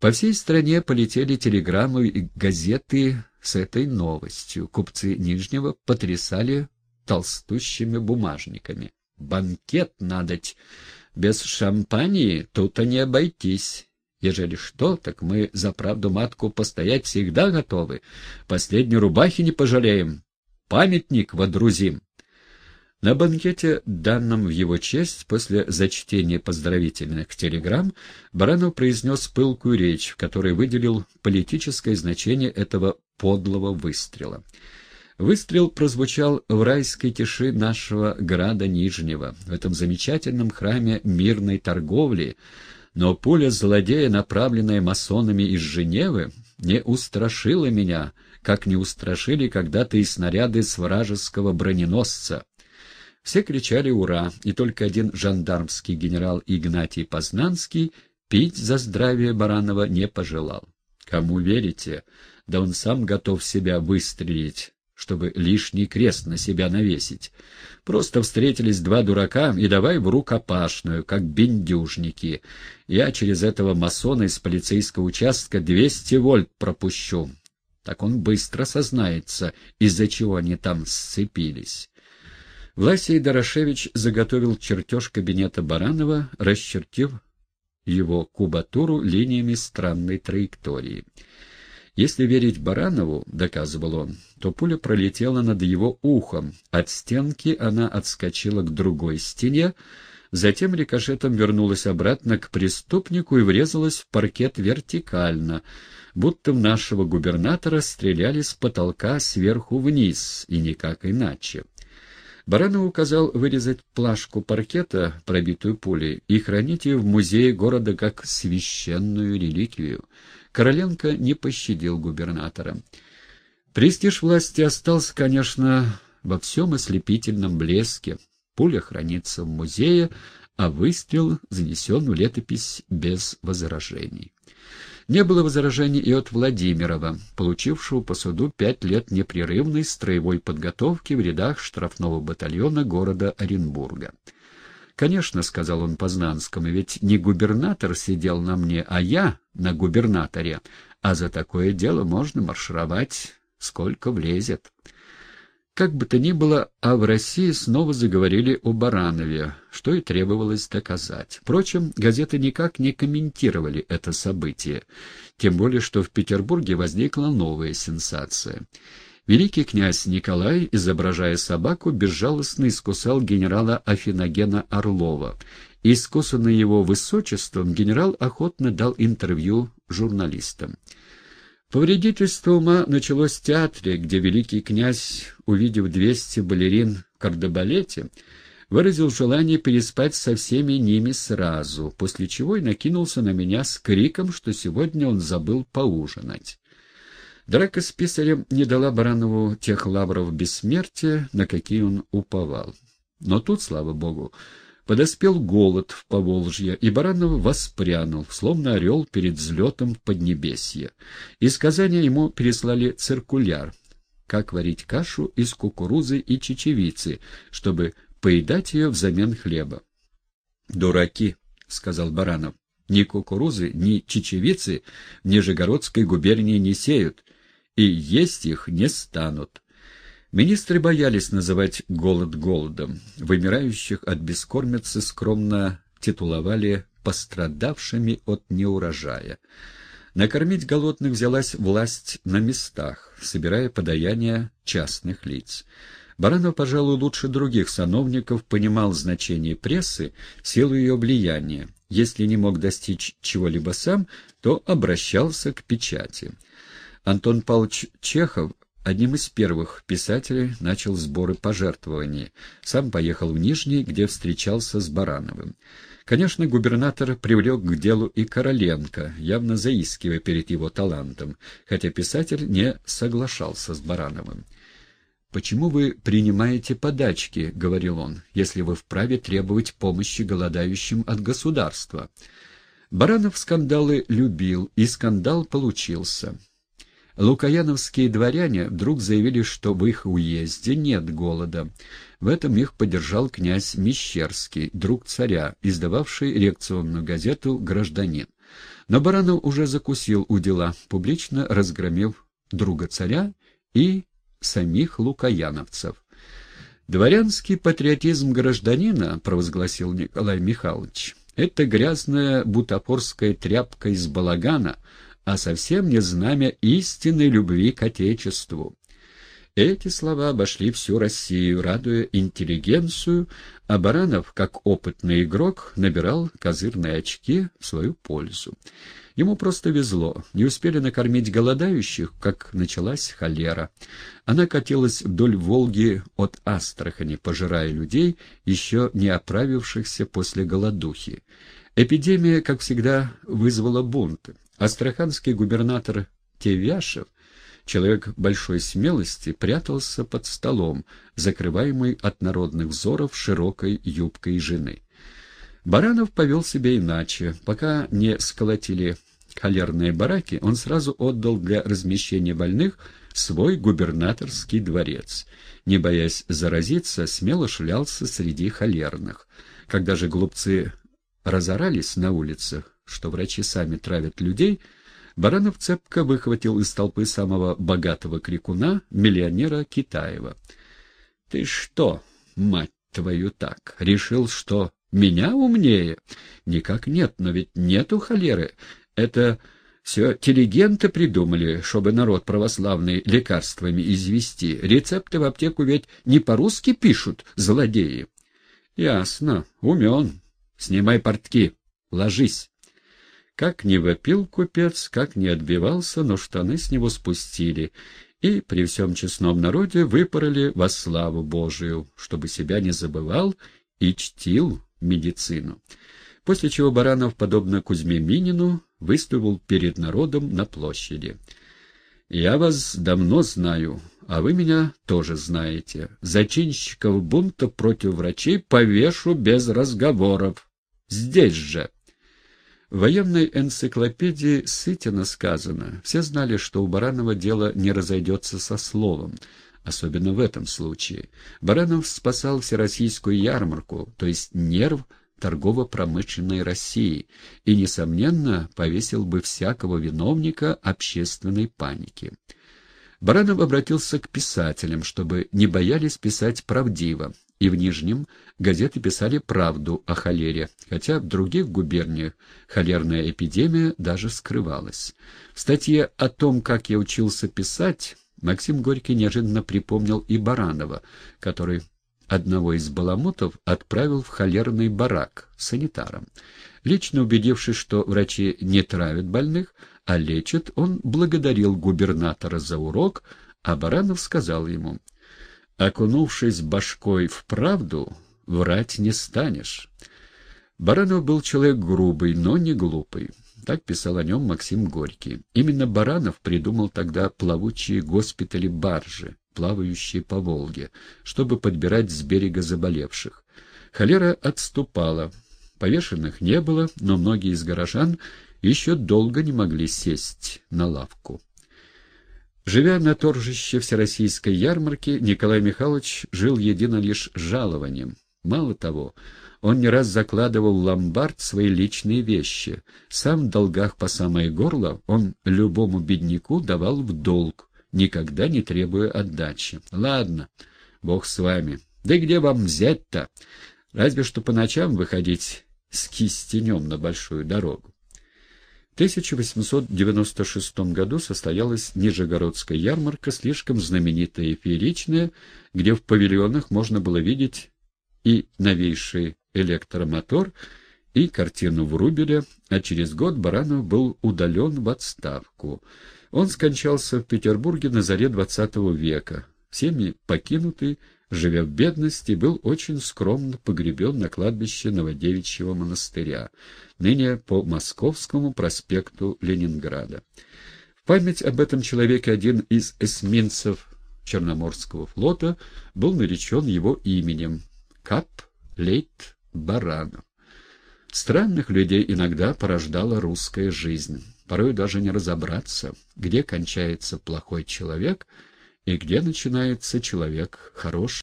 По всей стране полетели телеграммы и газеты с этой новостью. Купцы Нижнего потрясали толстущими бумажниками. «Банкет надоть! Без шампании тут-то не обойтись!» Ежели что, так мы за правду матку постоять всегда готовы. Последней рубахи не пожалеем. Памятник водрузим. На банкете, данном в его честь, после зачтения поздравительных телеграмм, Баранов произнес пылкую речь, в которой выделил политическое значение этого подлого выстрела. Выстрел прозвучал в райской тиши нашего града Нижнего, в этом замечательном храме мирной торговли, но пуля злодея, направленная масонами из Женевы, не устрашила меня, как не устрашили когда-то и снаряды с вражеского броненосца. Все кричали «Ура!», и только один жандармский генерал Игнатий Познанский пить за здравие Баранова не пожелал. Кому верите? Да он сам готов себя выстрелить чтобы лишний крест на себя навесить. Просто встретились два дурака и давай в рукопашную, как бендюжники. Я через этого масона из полицейского участка двести вольт пропущу. Так он быстро сознается, из-за чего они там сцепились. Власий Дорошевич заготовил чертеж кабинета Баранова, расчертив его кубатуру линиями странной траектории. Если верить Баранову, — доказывал он, — то пуля пролетела над его ухом. От стенки она отскочила к другой стене, затем рикошетом вернулась обратно к преступнику и врезалась в паркет вертикально, будто в нашего губернатора стреляли с потолка сверху вниз, и никак иначе. Баранов указал вырезать плашку паркета, пробитую пулей, и хранить ее в музее города как священную реликвию. Короленко не пощадил губернатора. Престиж власти остался, конечно, во всем ослепительном блеске. Пуля хранится в музее, а выстрел занесен в летопись без возражений. Не было возражений и от Владимирова, получившего по суду пять лет непрерывной строевой подготовки в рядах штрафного батальона города Оренбурга. «Конечно», — сказал он Познанскому, — «ведь не губернатор сидел на мне, а я на губернаторе, а за такое дело можно маршировать, сколько влезет». Как бы то ни было, а в России снова заговорили о Баранове, что и требовалось доказать. Впрочем, газеты никак не комментировали это событие, тем более что в Петербурге возникла новая сенсация — Великий князь Николай, изображая собаку, безжалостно искусал генерала Афиногена Орлова. Искусанный его высочеством, генерал охотно дал интервью журналистам. Повредительство ума началось в театре, где великий князь, увидев двести балерин в кардебалете, выразил желание переспать со всеми ними сразу, после чего и накинулся на меня с криком, что сегодня он забыл поужинать. Драка с писарем не дала Баранову тех лавров бессмертия, на какие он уповал. Но тут, слава богу, подоспел голод в Поволжье, и Баранов воспрянул, словно орел перед взлетом в Поднебесье. Из Казани ему переслали циркуляр, как варить кашу из кукурузы и чечевицы, чтобы поедать ее взамен хлеба. «Дураки», — сказал Баранов, — «ни кукурузы, ни чечевицы в Нижегородской губернии не сеют» и есть их не станут. Министры боялись называть голод голодом. Вымирающих от бескормицы скромно титуловали пострадавшими от неурожая. Накормить голодных взялась власть на местах, собирая подаяния частных лиц. Баранов, пожалуй, лучше других сановников понимал значение прессы, силу ее влияния. Если не мог достичь чего-либо сам, то обращался к печати. Антон Павлович Чехов одним из первых писателей начал сборы пожертвований. Сам поехал в Нижний, где встречался с Барановым. Конечно, губернатор привлек к делу и Короленко, явно заискивая перед его талантом, хотя писатель не соглашался с Барановым. «Почему вы принимаете подачки, — говорил он, — если вы вправе требовать помощи голодающим от государства?» Баранов скандалы любил, и скандал получился. Лукаяновские дворяне вдруг заявили, что в их уезде нет голода. В этом их поддержал князь Мещерский, друг царя, издававший реакционную газету «Гражданин». Но Баранов уже закусил у дела, публично разгромив друга царя и самих лукаяновцев. «Дворянский патриотизм гражданина», — провозгласил Николай Михайлович, — «это грязная бутафорская тряпка из балагана, а совсем не знамя истинной любви к Отечеству. Эти слова обошли всю Россию, радуя интеллигенцию, а Баранов, как опытный игрок, набирал козырные очки в свою пользу. Ему просто везло. Не успели накормить голодающих, как началась холера. Она катилась вдоль Волги от Астрахани, пожирая людей, еще не оправившихся после голодухи. Эпидемия, как всегда, вызвала бунт. Астраханский губернатор Тевяшев Человек большой смелости прятался под столом, закрываемый от народных взоров широкой юбкой жены. Баранов повел себя иначе. Пока не сколотили холерные бараки, он сразу отдал для размещения больных свой губернаторский дворец. Не боясь заразиться, смело шлялся среди холерных. Когда же глупцы разорались на улицах, что врачи сами травят людей, Баранов цепко выхватил из толпы самого богатого крикуна, миллионера Китаева. — Ты что, мать твою, так, решил, что меня умнее? — Никак нет, но ведь нету холеры. Это все телегенты придумали, чтобы народ православный лекарствами извести. Рецепты в аптеку ведь не по-русски пишут, злодеи. — Ясно, умен. Снимай портки, ложись. Как не вопил купец, как не отбивался, но штаны с него спустили, и при всем честном народе выпороли во славу Божию, чтобы себя не забывал и чтил медицину. После чего Баранов, подобно Кузьме Минину, выступил перед народом на площади. «Я вас давно знаю, а вы меня тоже знаете. Зачинщиков бунта против врачей повешу без разговоров. Здесь же!» В военной энциклопедии Сытина сказано, все знали, что у Баранова дело не разойдется со словом, особенно в этом случае. Баранов спасал всероссийскую ярмарку, то есть нерв торгово-промышленной России, и, несомненно, повесил бы всякого виновника общественной паники. Баранов обратился к писателям, чтобы не боялись писать правдиво, и в Нижнем газеты писали правду о холере, хотя в других губерниях холерная эпидемия даже скрывалась. В статье о том, как я учился писать, Максим Горький неожиданно припомнил и Баранова, который одного из баламутов отправил в холерный барак санитаром. Лично убедившись, что врачи не травят больных, а лечат, он благодарил губернатора за урок, а Баранов сказал ему — Окунувшись башкой в правду, врать не станешь. Баранов был человек грубый, но не глупый. Так писал о нем Максим Горький. Именно Баранов придумал тогда плавучие госпитали-баржи, плавающие по Волге, чтобы подбирать с берега заболевших. Холера отступала. Повешенных не было, но многие из горожан еще долго не могли сесть на лавку. Живя на торжище Всероссийской ярмарки, Николай Михайлович жил едино лишь жалованием. Мало того, он не раз закладывал в ломбард свои личные вещи. Сам в долгах по самое горло он любому бедняку давал в долг, никогда не требуя отдачи. Ладно, бог с вами. Да где вам взять-то? Разве что по ночам выходить с кистенем на большую дорогу. 1896 году состоялась Нижегородская ярмарка, слишком знаменитая и фееричная, где в павильонах можно было видеть и новейший электромотор, и картину Врубеля, а через год Баранов был удален в отставку. Он скончался в Петербурге на заре XX века, всеми покинутый, живя в бедности, был очень скромно погребен на кладбище Новодевичьего монастыря, ныне по Московскому проспекту Ленинграда. В память об этом человеке один из эсминцев Черноморского флота был наречен его именем — Кап Лейт Баранов. Странных людей иногда порождала русская жизнь. Порой даже не разобраться, где кончается плохой человек — и где начинается человек хороший.